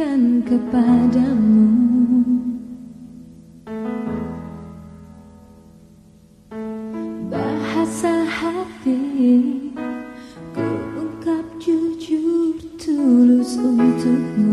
kepadamu. Bahasa hati Ku ungkap jujur tulus untukmu.